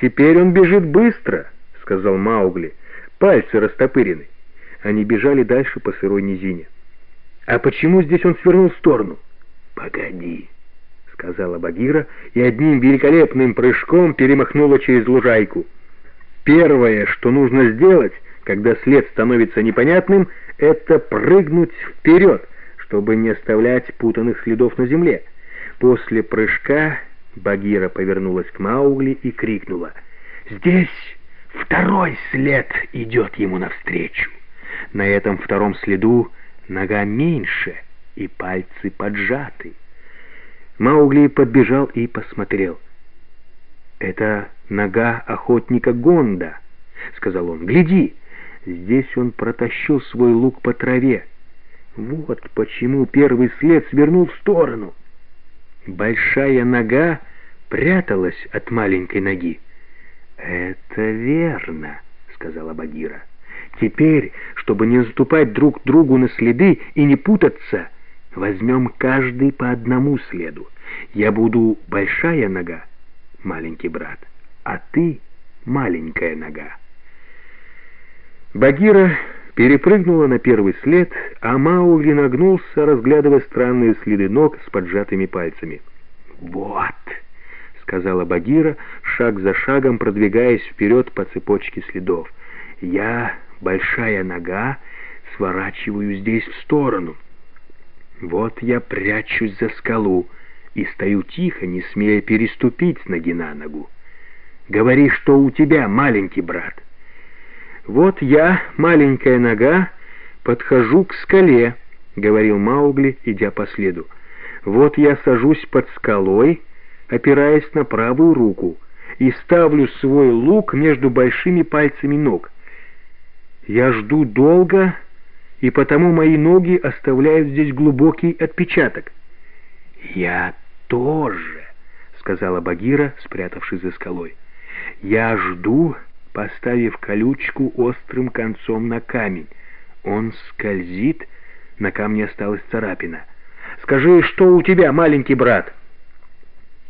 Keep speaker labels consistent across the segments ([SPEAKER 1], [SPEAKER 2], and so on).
[SPEAKER 1] «Теперь он бежит быстро», — сказал Маугли. «Пальцы растопырены». Они бежали дальше по сырой низине. «А почему здесь он свернул в сторону?» «Погоди», — сказала Багира, и одним великолепным прыжком перемахнула через лужайку. Первое, что нужно сделать, когда след становится непонятным, это прыгнуть вперед, чтобы не оставлять путанных следов на земле. После прыжка Багира повернулась к Маугли и крикнула. «Здесь второй след идет ему навстречу. На этом втором следу нога меньше и пальцы поджаты». Маугли подбежал и посмотрел. «Это нога охотника Гонда», — сказал он. «Гляди, здесь он протащил свой лук по траве. Вот почему первый след свернул в сторону». Большая нога пряталась от маленькой ноги. «Это верно», — сказала Багира. «Теперь, чтобы не наступать друг другу на следы и не путаться, возьмем каждый по одному следу. Я буду большая нога, маленький брат, а ты маленькая нога». Багира перепрыгнула на первый след, а Маугли нагнулся, разглядывая странные следы ног с поджатыми пальцами. «Вот», — сказала Багира, шаг за шагом продвигаясь вперед по цепочке следов, — «я, большая нога, сворачиваю здесь в сторону. Вот я прячусь за скалу и стою тихо, не смея переступить с ноги на ногу. Говори, что у тебя, маленький брат». «Вот я, маленькая нога, подхожу к скале», — говорил Маугли, идя по следу. «Вот я сажусь под скалой, опираясь на правую руку, и ставлю свой лук между большими пальцами ног. Я жду долго, и потому мои ноги оставляют здесь глубокий отпечаток». «Я тоже», — сказала Багира, спрятавшись за скалой. «Я жду...» поставив колючку острым концом на камень. Он скользит, на камне осталась царапина. «Скажи, что у тебя, маленький брат?»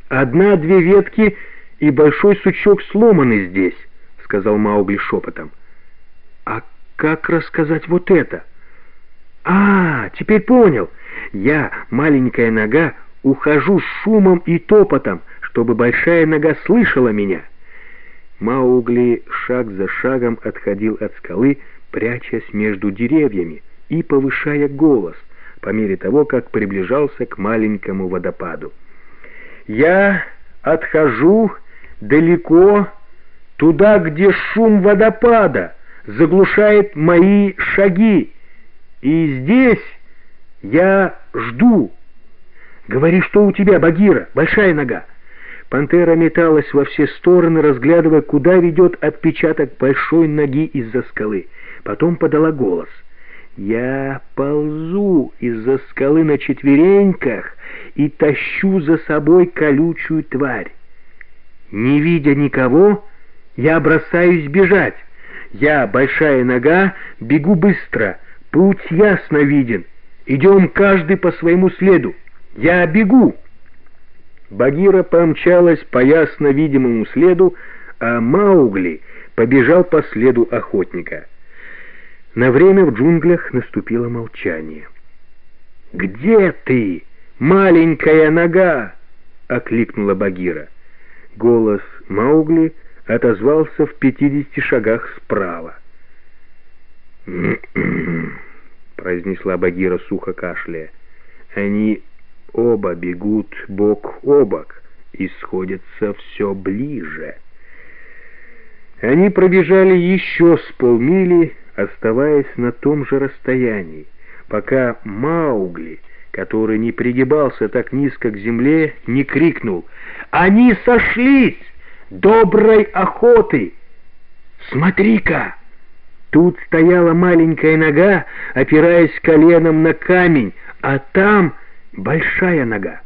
[SPEAKER 1] «Одна-две ветки и большой сучок сломаны здесь», — сказал Маугли шепотом. «А как рассказать вот это?» «А, теперь понял. Я, маленькая нога, ухожу шумом и топотом, чтобы большая нога слышала меня». Маугли шаг за шагом отходил от скалы, прячась между деревьями и повышая голос по мере того, как приближался к маленькому водопаду. «Я отхожу далеко туда, где шум водопада заглушает мои шаги, и здесь я жду. Говори, что у тебя, Багира, большая нога?» Пантера металась во все стороны, разглядывая, куда ведет отпечаток большой ноги из-за скалы. Потом подала голос. «Я ползу из-за скалы на четвереньках и тащу за собой колючую тварь. Не видя никого, я бросаюсь бежать. Я, большая нога, бегу быстро, путь ясно виден. Идем каждый по своему следу. Я бегу!» Багира помчалась по ясно видимому следу, а Маугли побежал по следу охотника. На время в джунглях наступило молчание. «Где ты, маленькая нога?» — окликнула Багира. Голос Маугли отозвался в пятидесяти шагах справа. произнесла Багира сухо кашляя. «Они Оба бегут бок о бок и сходятся все ближе. Они пробежали еще с полмили, оставаясь на том же расстоянии, пока Маугли, который не пригибался так низко к земле, не крикнул «Они сошлись! Доброй охоты! Смотри-ка!» Тут стояла маленькая нога, опираясь коленом на камень, а там большая нога.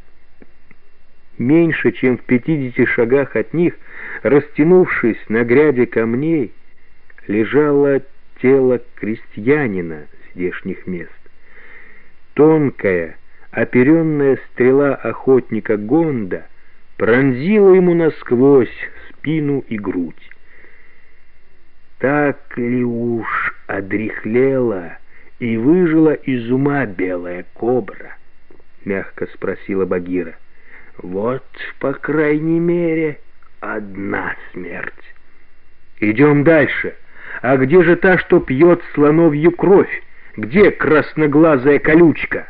[SPEAKER 1] Меньше, чем в пятидесяти шагах от них, растянувшись на гряде камней, лежало тело крестьянина здешних мест. Тонкая, оперенная стрела охотника Гонда пронзила ему насквозь спину и грудь. Так ли уж одряхлела и выжила из ума белая кобра? Мягко спросила Багира. Вот, по крайней мере, одна смерть. Идем дальше. А где же та, что пьет слоновью кровь? Где красноглазая колючка?»